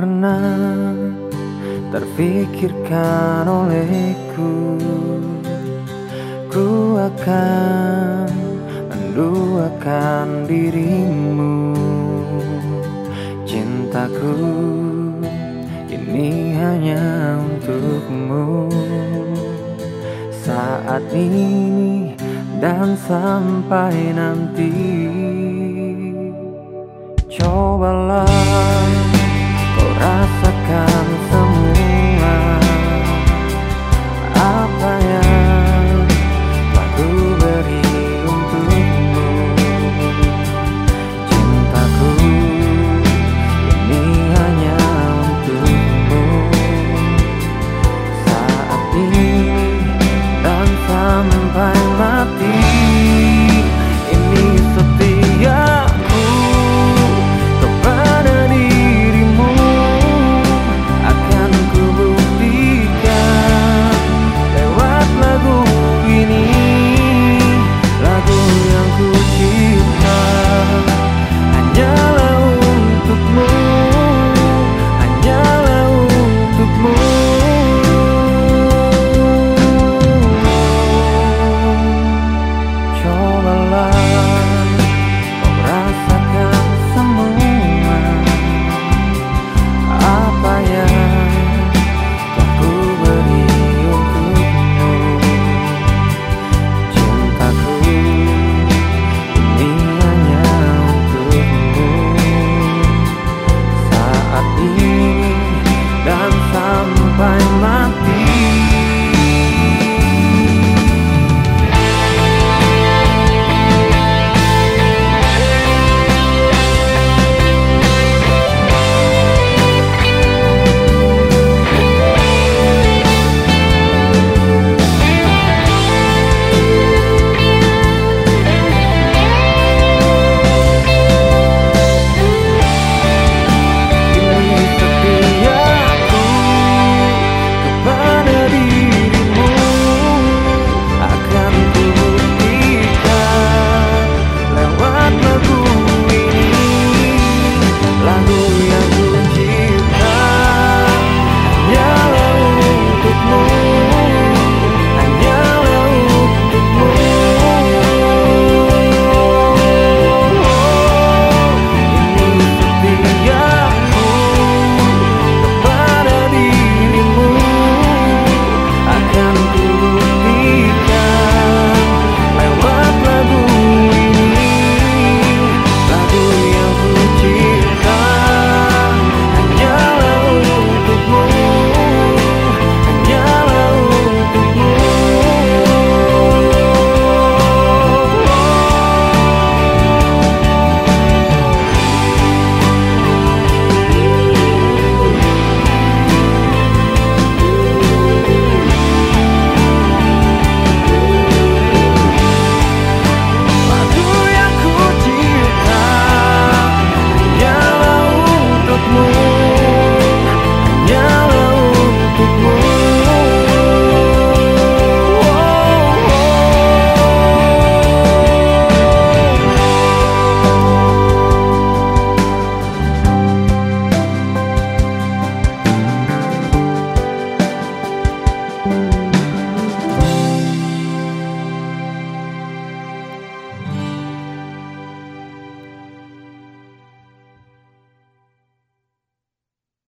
Pernah terfikirkan olehku. Ku akan menduakan dirimu. Cintaku ini hanya untukmu. Saat ini dan sampai nanti.